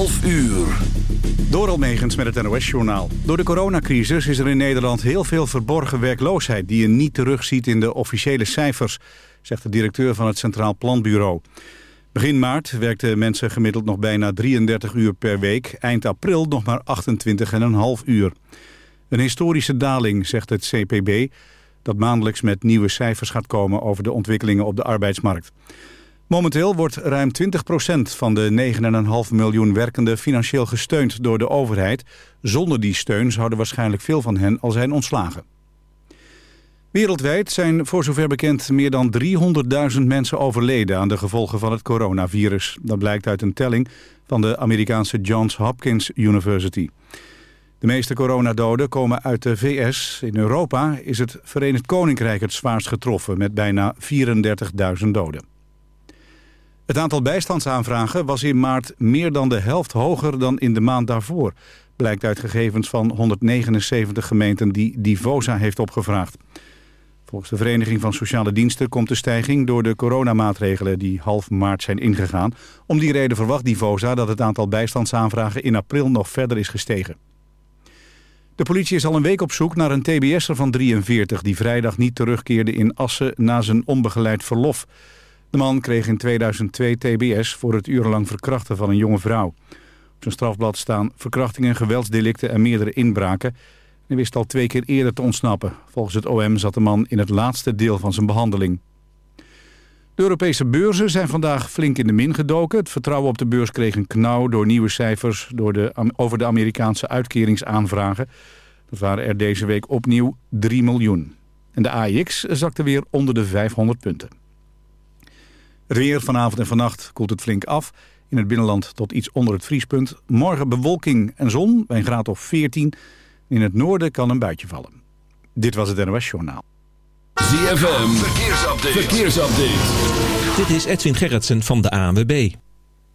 12 uur. Door Almegens met het NOS-journaal. Door de coronacrisis is er in Nederland heel veel verborgen werkloosheid... die je niet terugziet in de officiële cijfers, zegt de directeur van het Centraal Planbureau. Begin maart werkten mensen gemiddeld nog bijna 33 uur per week. Eind april nog maar 28,5 uur. Een historische daling, zegt het CPB... dat maandelijks met nieuwe cijfers gaat komen over de ontwikkelingen op de arbeidsmarkt. Momenteel wordt ruim 20% van de 9,5 miljoen werkenden financieel gesteund door de overheid. Zonder die steun zouden waarschijnlijk veel van hen al zijn ontslagen. Wereldwijd zijn voor zover bekend meer dan 300.000 mensen overleden aan de gevolgen van het coronavirus. Dat blijkt uit een telling van de Amerikaanse Johns Hopkins University. De meeste coronadoden komen uit de VS. In Europa is het Verenigd Koninkrijk het zwaarst getroffen met bijna 34.000 doden. Het aantal bijstandsaanvragen was in maart meer dan de helft hoger dan in de maand daarvoor. Blijkt uit gegevens van 179 gemeenten die Divosa heeft opgevraagd. Volgens de Vereniging van Sociale Diensten komt de stijging door de coronamaatregelen die half maart zijn ingegaan. Om die reden verwacht Divosa dat het aantal bijstandsaanvragen in april nog verder is gestegen. De politie is al een week op zoek naar een tbs'er van 43 die vrijdag niet terugkeerde in Assen na zijn onbegeleid verlof. De man kreeg in 2002 tbs voor het urenlang verkrachten van een jonge vrouw. Op zijn strafblad staan verkrachtingen, geweldsdelicten en meerdere inbraken. Hij wist al twee keer eerder te ontsnappen. Volgens het OM zat de man in het laatste deel van zijn behandeling. De Europese beurzen zijn vandaag flink in de min gedoken. Het vertrouwen op de beurs kreeg een knauw door nieuwe cijfers door de, over de Amerikaanse uitkeringsaanvragen. Dat waren er deze week opnieuw 3 miljoen. En de AIX zakte weer onder de 500 punten. Het weer vanavond en vannacht koelt het flink af. In het binnenland tot iets onder het vriespunt. Morgen bewolking en zon bij een graad of 14. In het noorden kan een buitje vallen. Dit was het NOS Journaal. ZFM, verkeersupdate. verkeersupdate. Dit is Edwin Gerritsen van de ANWB.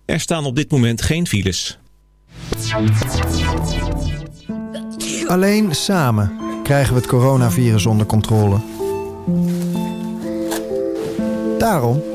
Er staan op dit moment geen files. Alleen samen krijgen we het coronavirus onder controle. Daarom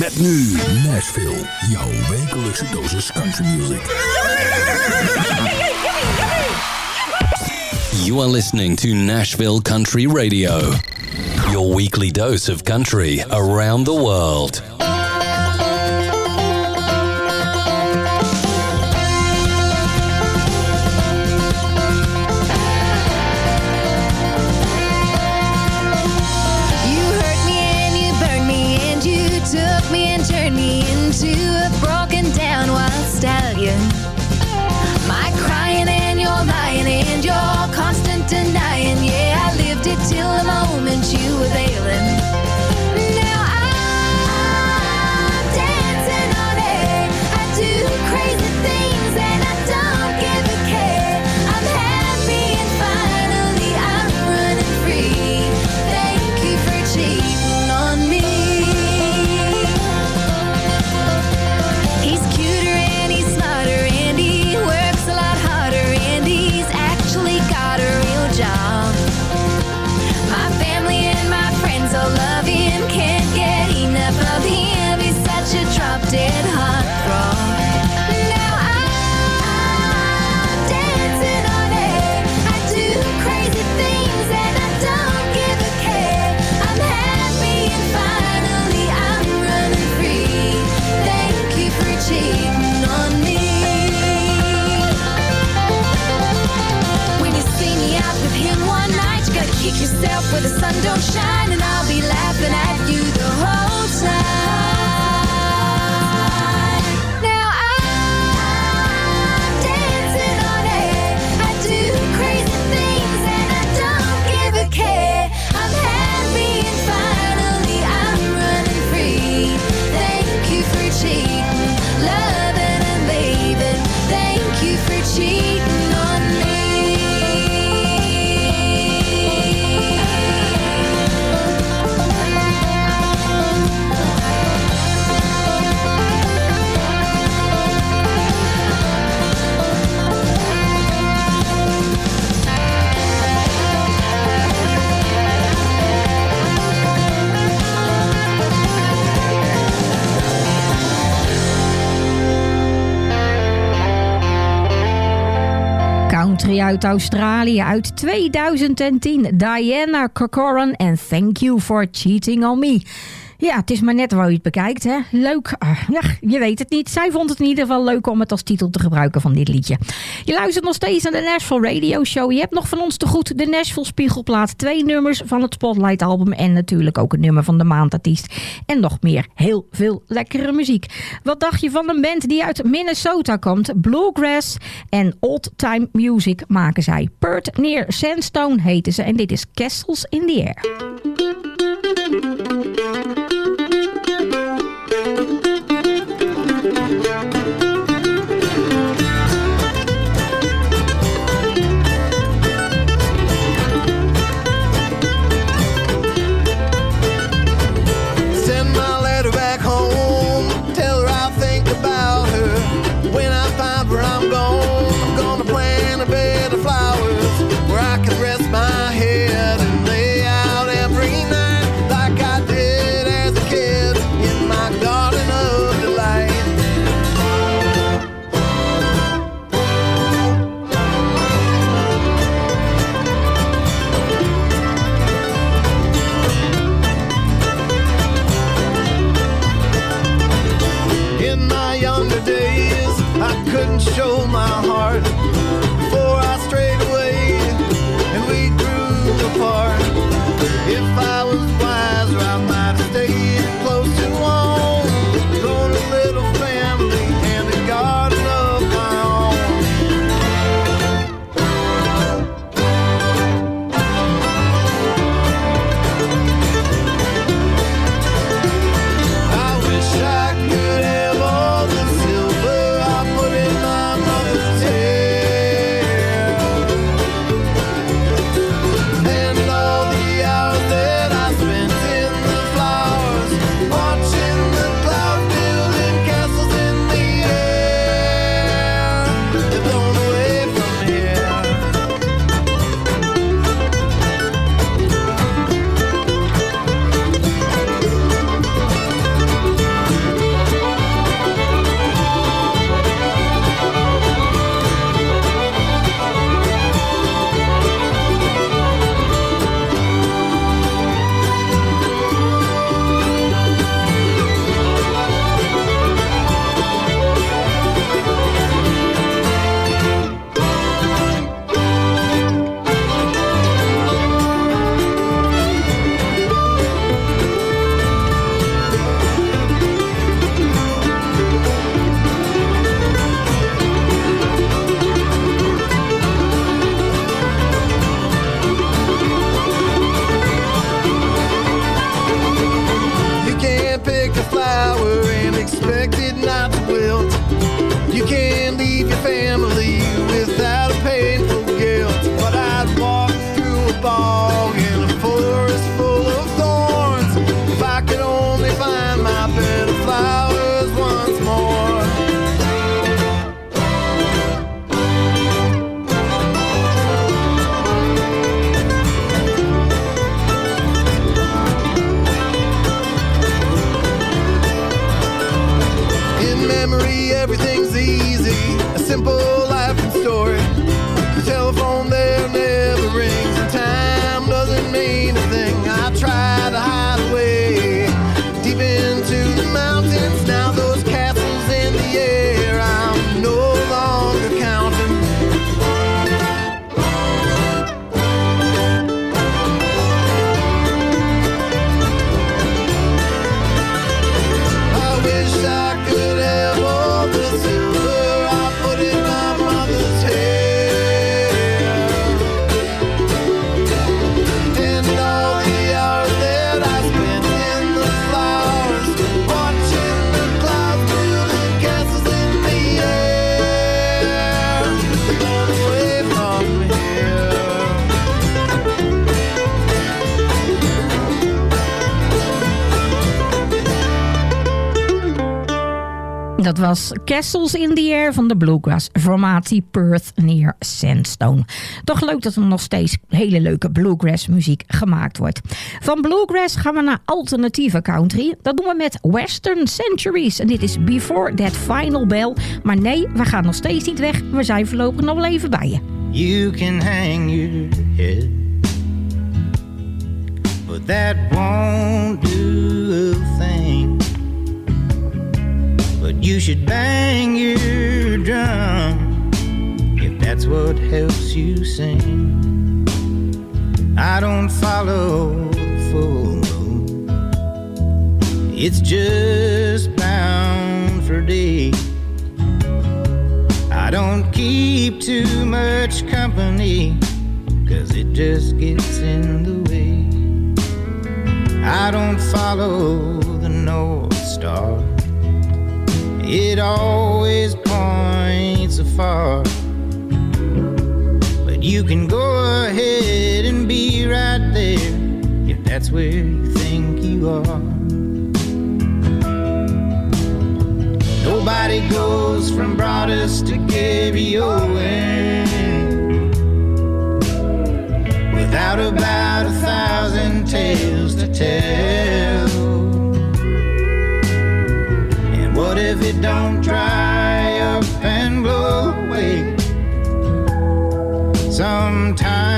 Met nu Nashville, jouw wekelijkse dosis country music. You are listening to Nashville Country Radio. Your weekly dose of country around the world. Australië uit 2010. Diana Corcoran en Thank You for Cheating on Me. Ja, het is maar net waar je het bekijkt. Hè? Leuk. Ah, ja, je weet het niet. Zij vond het in ieder geval leuk om het als titel te gebruiken van dit liedje. Je luistert nog steeds naar de Nashville Radio Show. Je hebt nog van ons te goed de Nashville Spiegelplaat. Twee nummers van het Spotlight album. En natuurlijk ook een nummer van de maandartiest. En nog meer. Heel veel lekkere muziek. Wat dacht je van een band die uit Minnesota komt? Bluegrass en old time music maken zij. Pert Near Sandstone heten ze. En dit is Castles in the Air. Was Castles in the Air van de Bluegrass formatie Perth near Sandstone. Toch leuk dat er nog steeds hele leuke bluegrass muziek gemaakt wordt. Van bluegrass gaan we naar alternatieve country. Dat doen we met Western Centuries. En dit is Before That Final Bell. Maar nee, we gaan nog steeds niet weg. We zijn voorlopig nog wel even bij je. you can hang your head. But that won't do a thing. But you should bang your drum if that's what helps you sing. I don't follow the full moon, it's just bound for day. I don't keep too much company, cause it just gets in the way. I don't follow the North Star, it always points afar. But you can go ahead and be right there if that's where you think you are. Nobody goes from Broadus to Gary Owen without about a thousand tales to tell. If it don't dry up and blow away. Sometime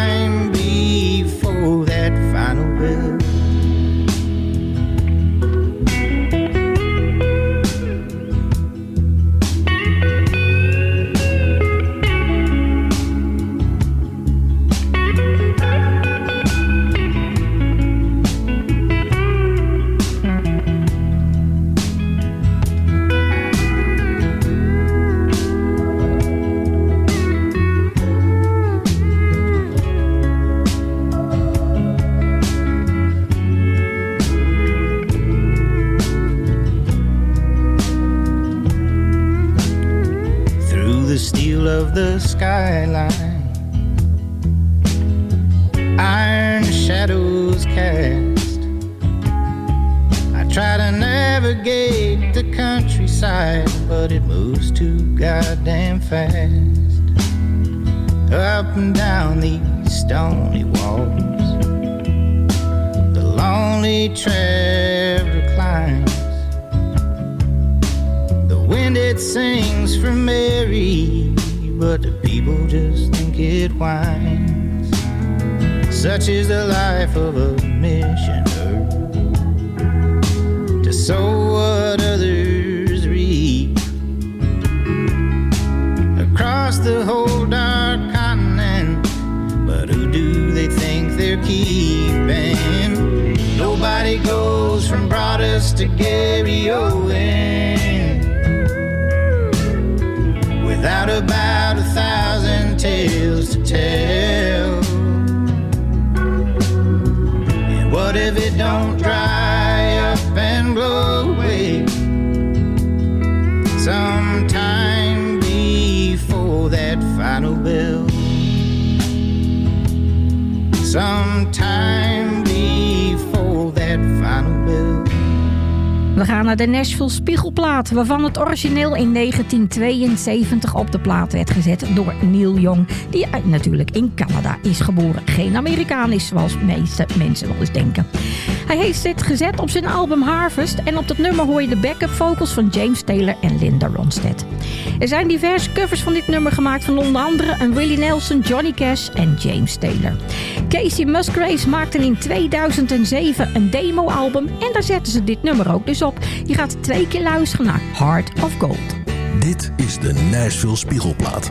navigate the countryside, but it moves too goddamn fast. Up and down these stony walls, the lonely traveler climbs. The wind it sings for Mary, but the people just think it whines. Such is the life of a missionary to the whole dark continent. But who do they think they're keeping? Nobody goes from Broadus to Gary Owen without a We gaan naar de Nashville Spiegelplaat, waarvan het origineel in 1972 op de plaat werd gezet door Neil Young, die natuurlijk in Canada is geboren. Geen Amerikaan is, zoals meeste mensen wel eens denken. Hij heeft dit gezet op zijn album Harvest en op dat nummer hoor je de backup vocals van James Taylor en Linda Ronstadt. Er zijn diverse covers van dit nummer gemaakt van onder andere een Willie Nelson, Johnny Cash en James Taylor. Casey Musgraves maakte in 2007 een demo-album en daar zetten ze dit nummer ook dus op. Je gaat twee keer luisteren naar Heart of Gold. Dit is de Nashville Spiegelplaat.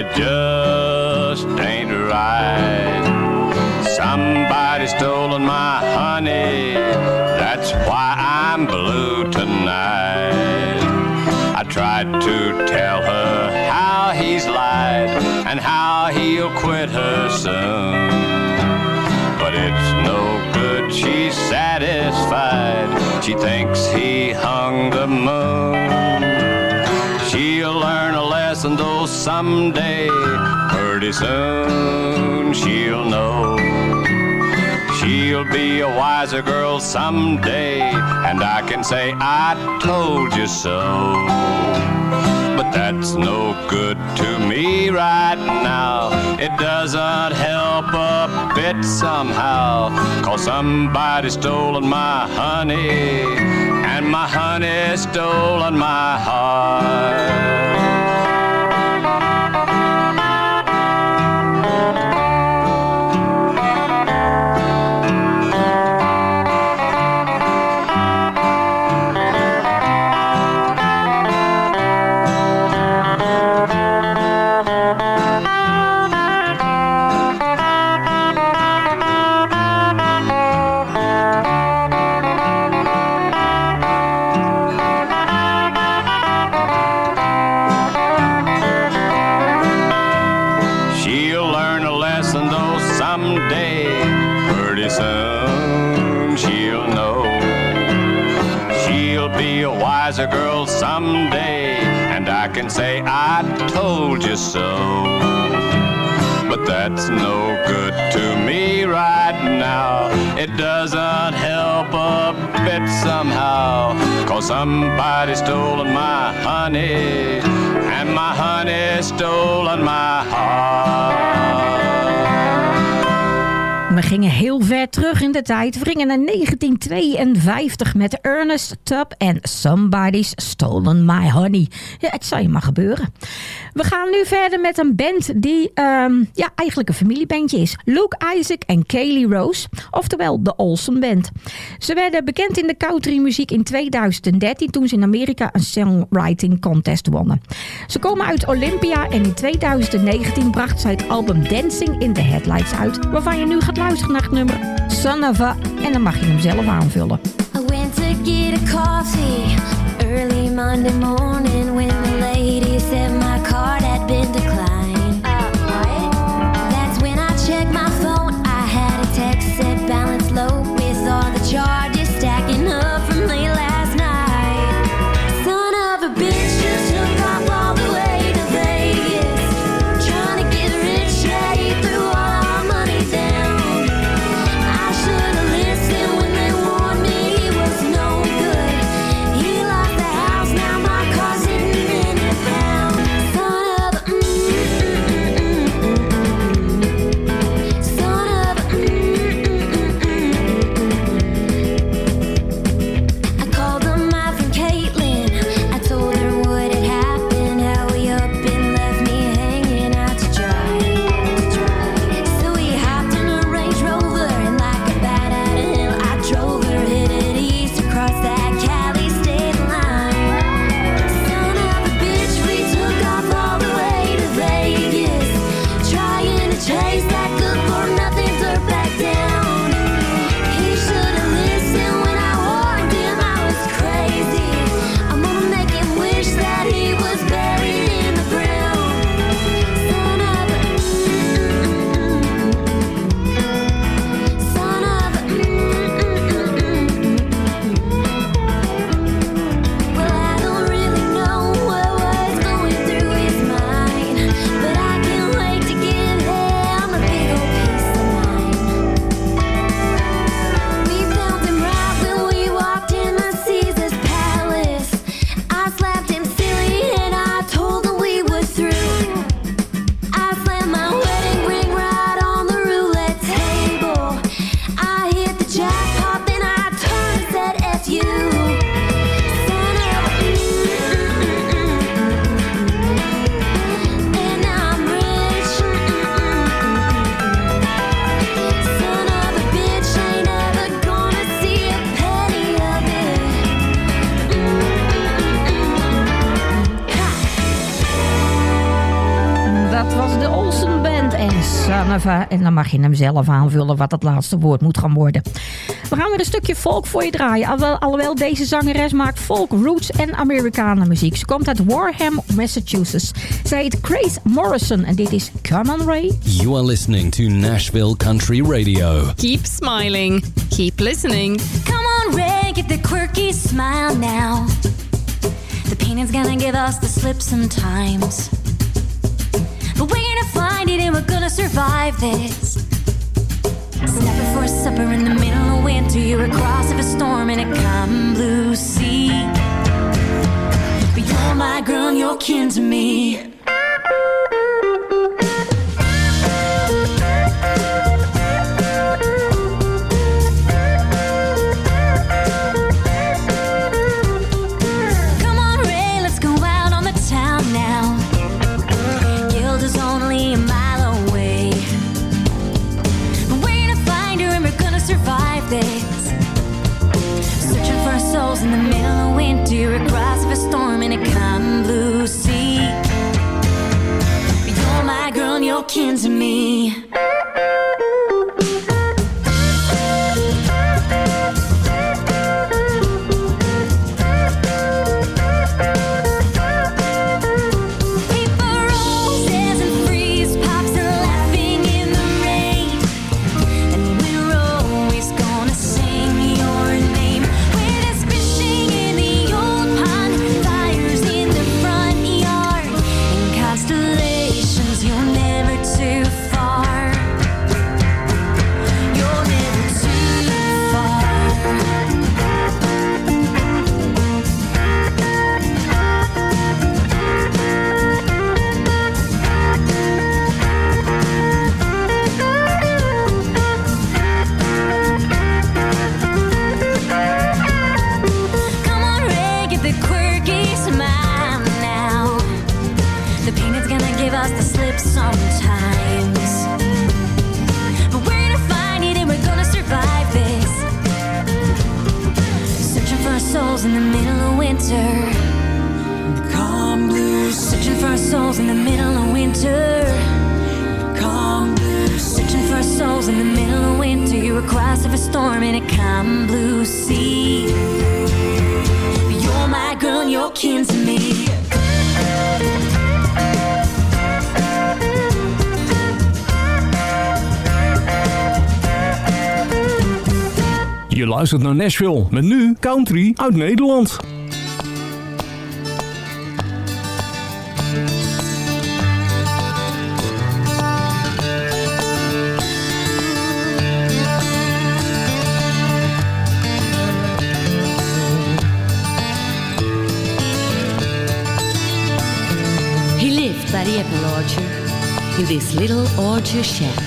It just ain't right. Somebody stolen my honey, that's why I'm blue tonight. I tried to tell her how he's lied and how he'll quit her soon. But it's no good, she's satisfied. She thinks he hung the moon. Someday, pretty soon she'll know. She'll be a wiser girl someday, and I can say, I told you so. But that's no good to me right now. It doesn't help a bit somehow. Cause somebody stolen my honey, and my honey stolen my heart. Be a girl someday, and I can say I told you so. But that's no good to me right now. It doesn't help a bit somehow. Cause somebody stolen my honey, and my honey stolen my heart. We gingen heel ver terug in de tijd. We gingen naar 1952 met Ernest Tubb en Somebody's Stolen My Honey. Ja, het zal je maar gebeuren. We gaan nu verder met een band die ehm, ja, eigenlijk een familiebandje is. Luke Isaac en Kaylee Rose, oftewel de Olsen Band. Ze werden bekend in de countrymuziek in 2013 toen ze in Amerika een songwriting contest wonnen. Ze komen uit Olympia en in 2019 bracht zij het album Dancing in the Headlights uit, waarvan je nu gaat luisteren naar het nummer Son of a, en dan mag je hem zelf aanvullen. I went to get a coffee early Monday morning when the lady said dan mag je hem zelf aanvullen wat het laatste woord moet gaan worden. We gaan weer een stukje folk voor je draaien. Alhoewel, alhoewel deze zangeres maakt folk, roots en Amerikanen muziek. Ze komt uit Warham, Massachusetts. Zij heet Grace Morrison en dit is Come on Ray. You are listening to Nashville Country Radio. Keep smiling. Keep listening. Come on, Ray, get the quirky smile now. The painting's gonna give us the slip sometimes. And we're gonna survive this. Snap for supper in the middle of winter. You're across of a storm in a calm blue sea. But you're my girl you're kin to me. Sometimes. But we're gonna find it and we're gonna survive this. Searching for our souls in the middle of winter. Calm blue. Searching for our souls in the middle of winter. Calm blue. Searching for our souls in the middle of winter. You're across of a storm in a calm blue sea. You're my girl, and you're kin Je luistert naar Nashville met nu country uit Nederland. In this little orchard shack.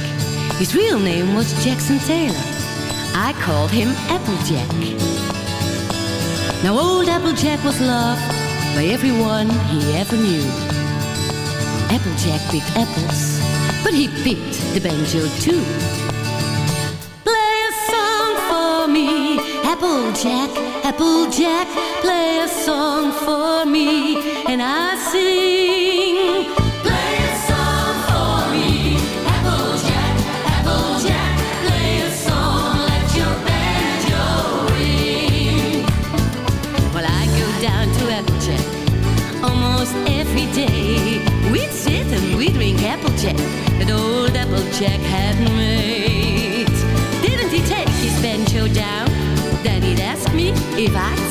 His real name was Jackson Taylor. I called him Applejack. Now, old Applejack was loved by everyone he ever knew. Applejack picked apples, but he picked the banjo too. Play a song for me, Applejack, Applejack. Play a song for me, and I sing. Applejack that old Applejack had made. Didn't he take his banjo down? Then he'd ask me if I'd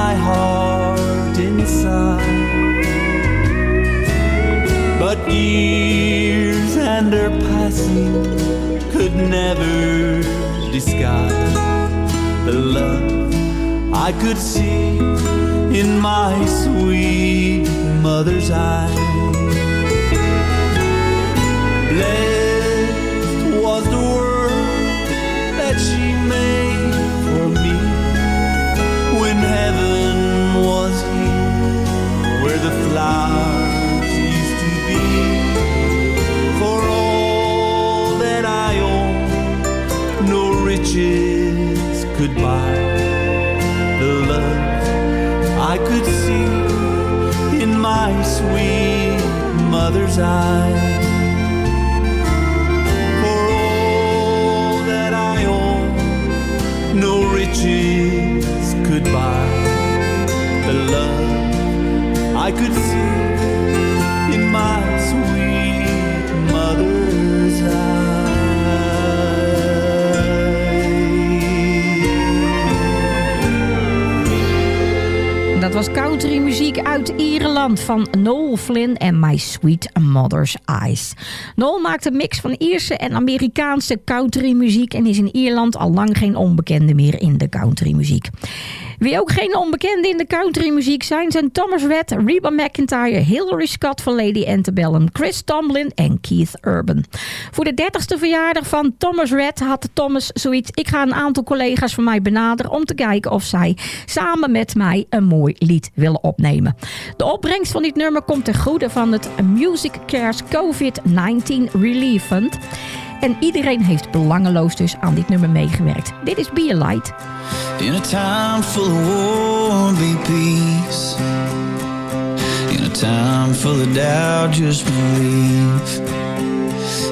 my heart inside. But years and their passing could never disguise the love I could see in my sweet mother's eyes. Blessed used to be. For all that I own, no riches could buy the love I could see in my sweet mother's eyes. I could see in my sweet mother's Dat was country muziek uit Ierland van Noel Flynn en My Sweet Mother's Eyes. Noel maakt een mix van Ierse en Amerikaanse country muziek en is in Ierland al lang geen onbekende meer in de country muziek. Wie ook geen onbekende in de country muziek zijn, zijn Thomas Rhett, Reba McIntyre, Hilary Scott van Lady Antebellum, Chris Tomlin en Keith Urban. Voor de 30ste verjaardag van Thomas Rhett had Thomas zoiets. Ik ga een aantal collega's van mij benaderen om te kijken of zij samen met mij een mooi lied willen opnemen. De opbrengst van dit nummer komt ten goede van het Music Cares COVID-19 Relief Fund. En iedereen heeft belangeloos dus aan dit nummer meegewerkt. Dit is Be a Light. In a time full of war, be peace. In a time full of doubt, just believe.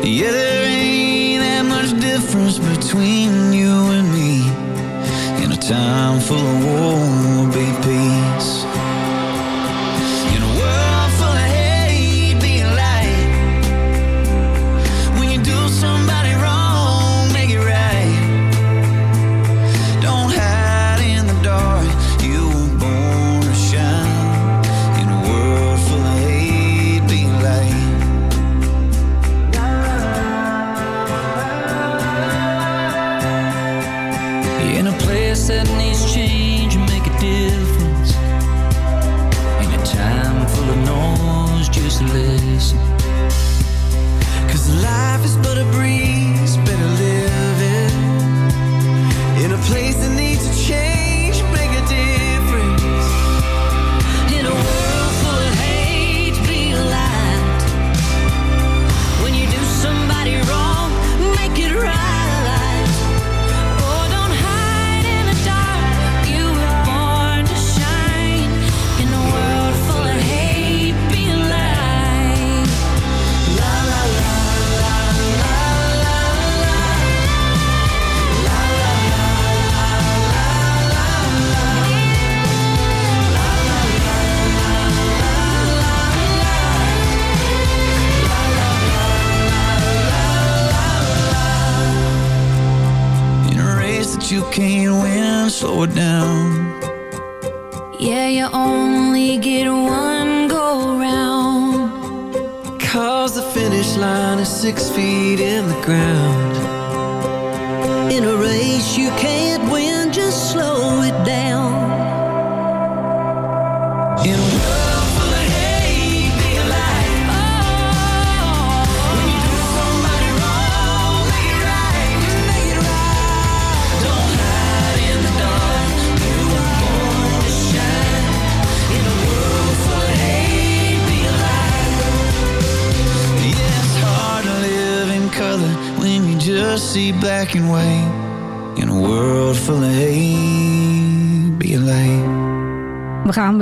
Yeah, there ain't that much difference between you and me. In a time full of war, be peace. Life is but a breeze,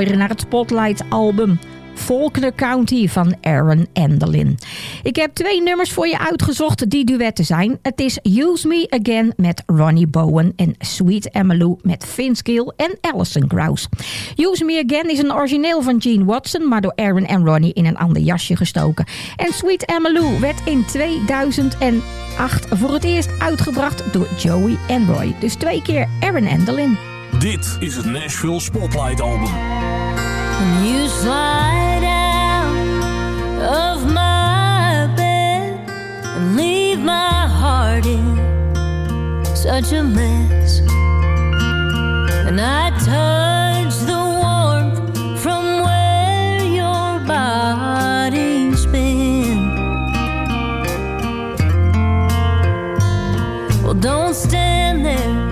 naar het Spotlight album. Faulkner County van Aaron Enderlin. Ik heb twee nummers voor je uitgezocht die duetten zijn. Het is Use Me Again met Ronnie Bowen en Sweet Emmylou met Vince Gill en Alison Krauss. Use Me Again is een origineel van Gene Watson, maar door Aaron en Ronnie in een ander jasje gestoken. En Sweet Emmylou werd in 2008 voor het eerst uitgebracht door Joey en Roy. Dus twee keer Aaron Enderlin. Dit is het Nashville Spotlight Album. You slide out of my bed and leave my heart in such a mess, and I touch the warmth from where your body's been. Well, don't stand there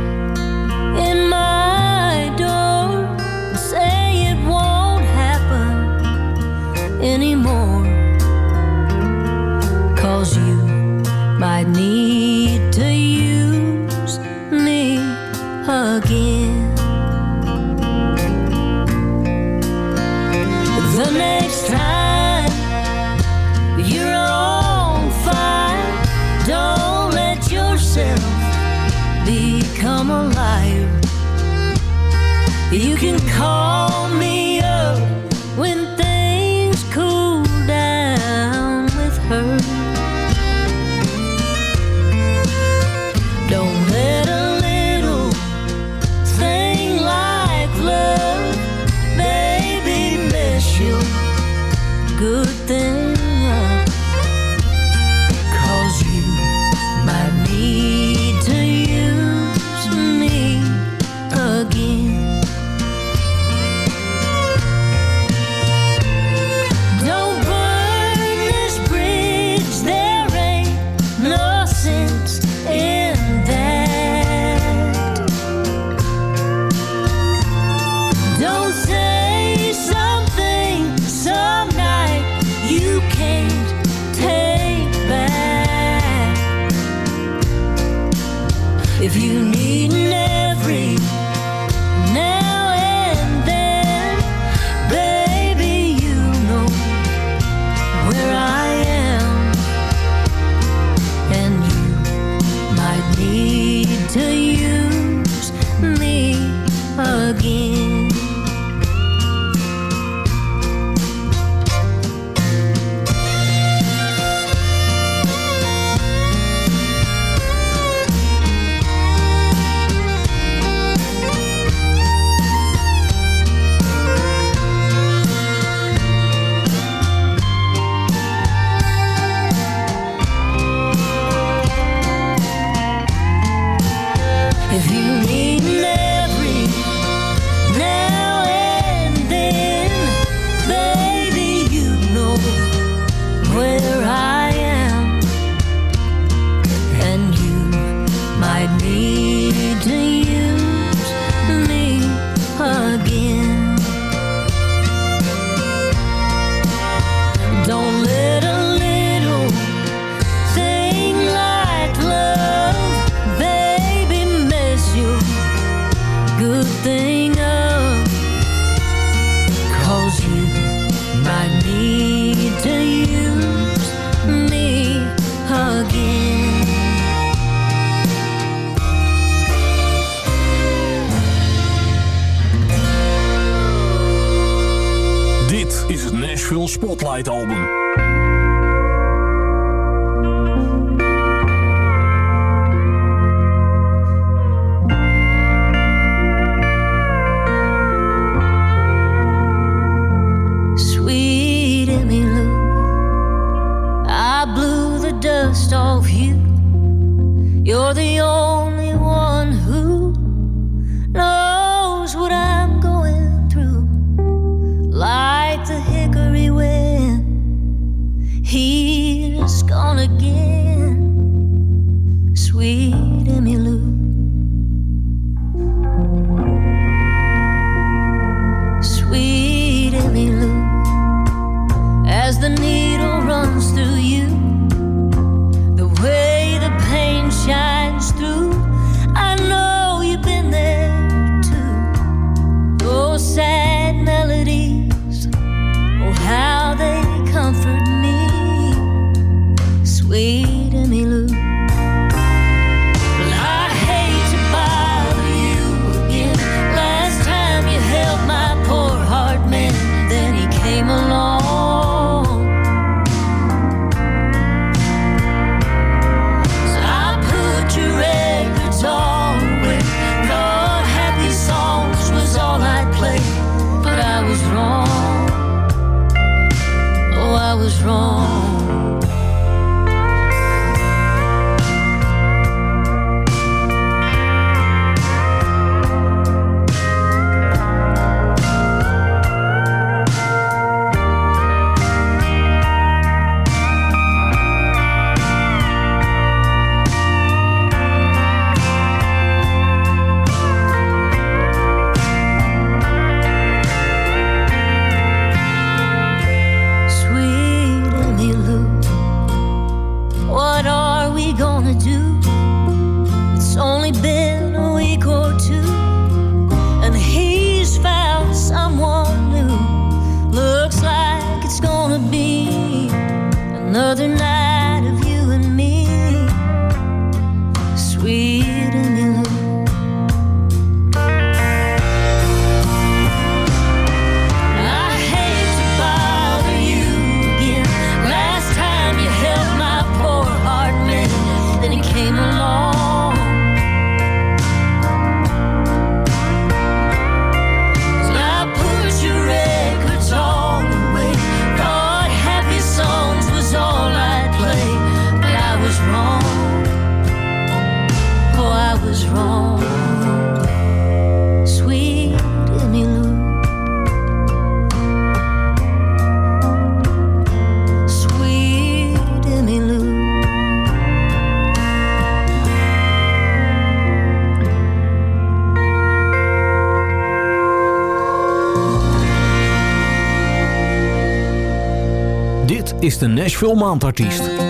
Nashville maandartiest.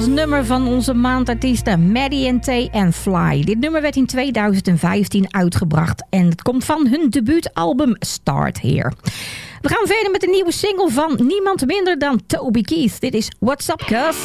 Als nummer van onze maandartiesten Maddie T. and Fly. Dit nummer werd in 2015 uitgebracht en het komt van hun debuutalbum Start Here. We gaan verder met de nieuwe single van niemand minder dan Toby Keith. Dit is What's Up Cuz.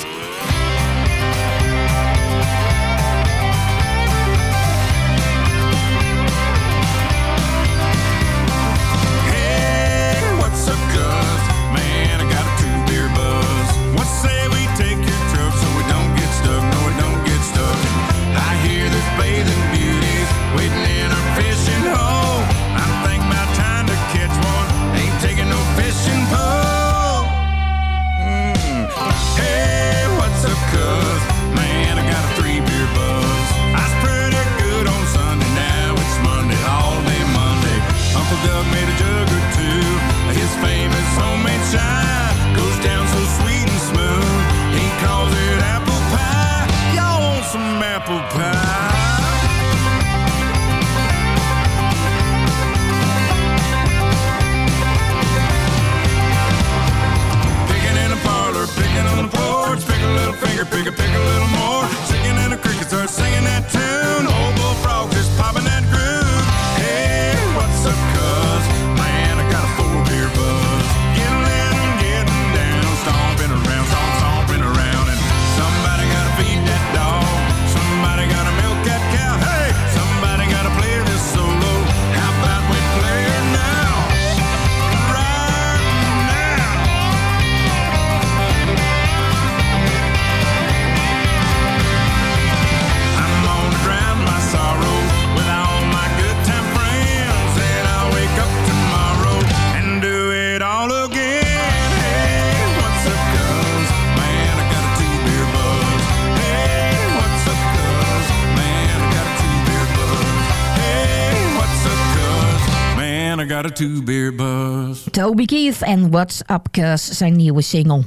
Toby Keith en What's Up Cuz, zijn nieuwe single.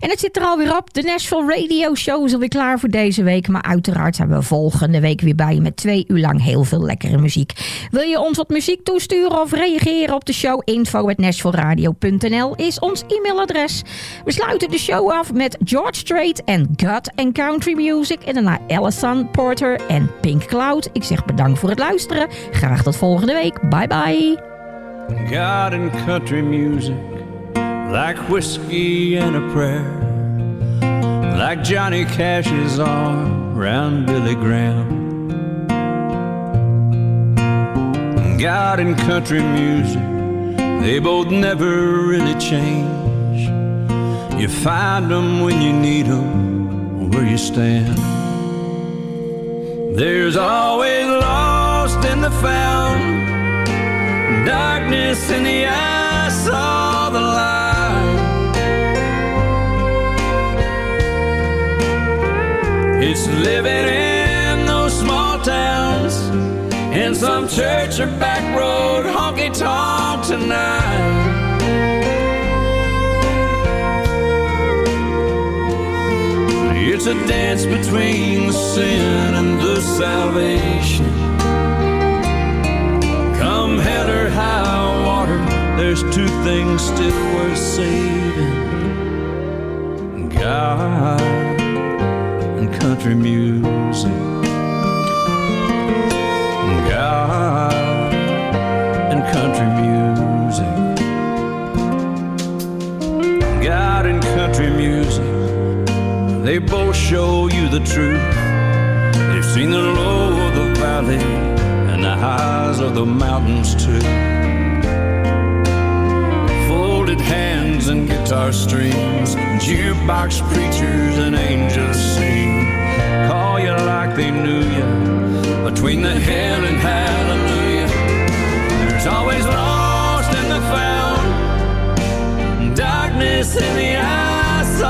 En het zit er alweer op. De Nashville Radio Show is alweer klaar voor deze week. Maar uiteraard zijn we volgende week weer bij je met twee uur lang heel veel lekkere muziek. Wil je ons wat muziek toesturen of reageren op de show? info.nashvilleradio.nl is ons e-mailadres. We sluiten de show af met George Strait en God and Country Music. En daarna Alison Porter en Pink Cloud. Ik zeg bedankt voor het luisteren. Graag tot volgende week. Bye bye. God and country music, like whiskey and a prayer, like Johnny Cash's arm round Billy Graham. God and country music, they both never really change. You find them when you need them, where you stand. There's always lost in the found darkness in the eyes of the light. It's living in those small towns, in some church or back road honky tonk tonight. It's a dance between the sin and the salvation. There's two things still worth saving God and country music. God and country music. God and country music. They both show you the truth. They've seen the low of the valley and the highs of the mountains too. Hands and guitar strings, jukebox preachers and angels sing. Call you like they knew you between the hell and hallelujah. There's always lost in the found, darkness in the eyes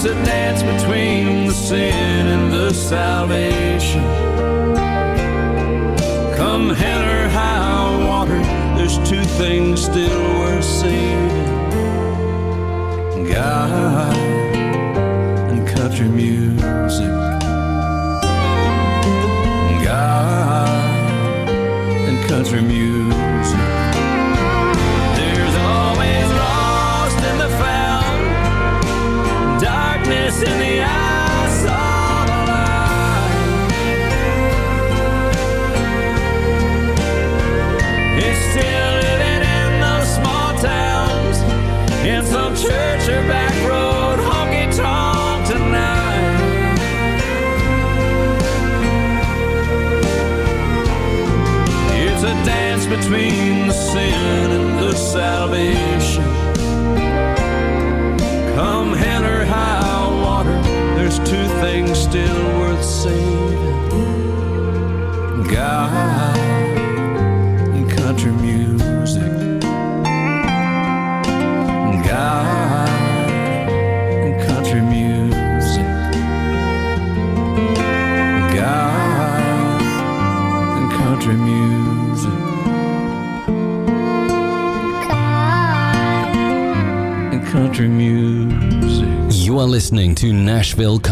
It's a dance between the sin and the salvation. Come hell or high water, there's two things still worth saving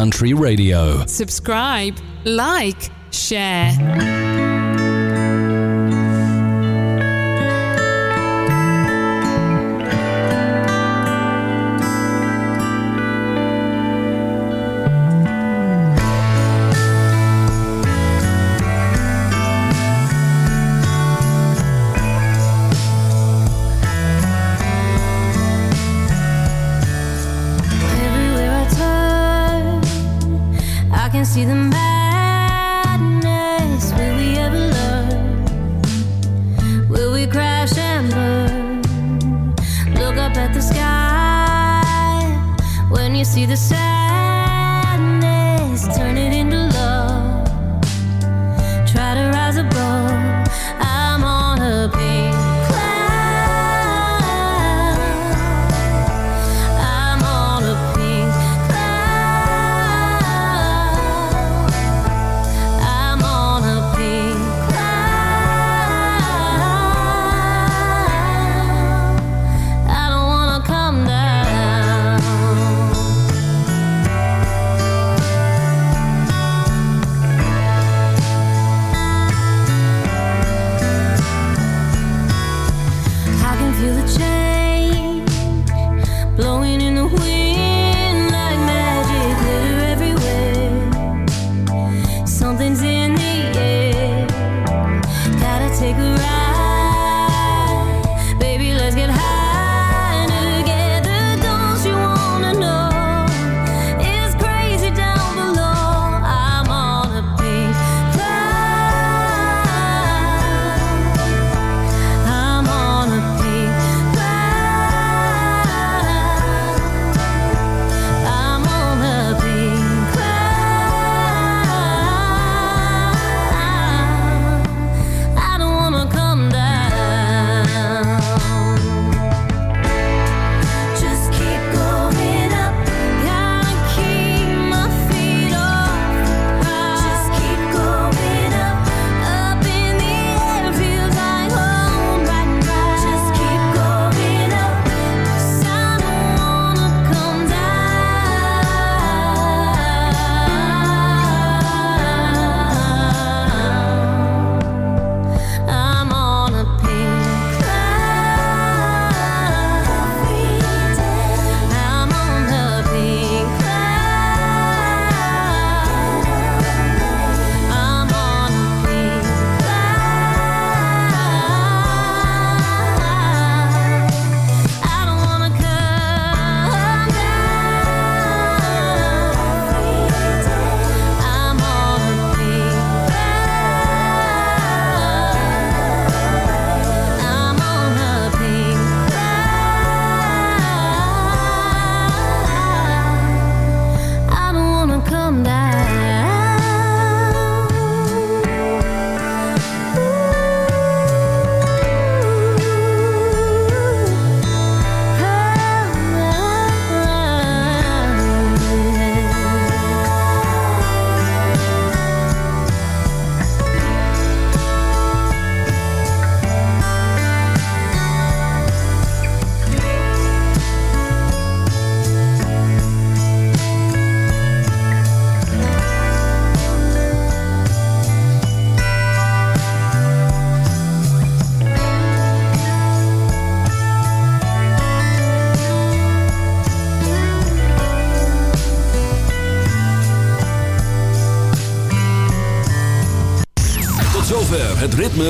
Country Radio. Subscribe, like, share.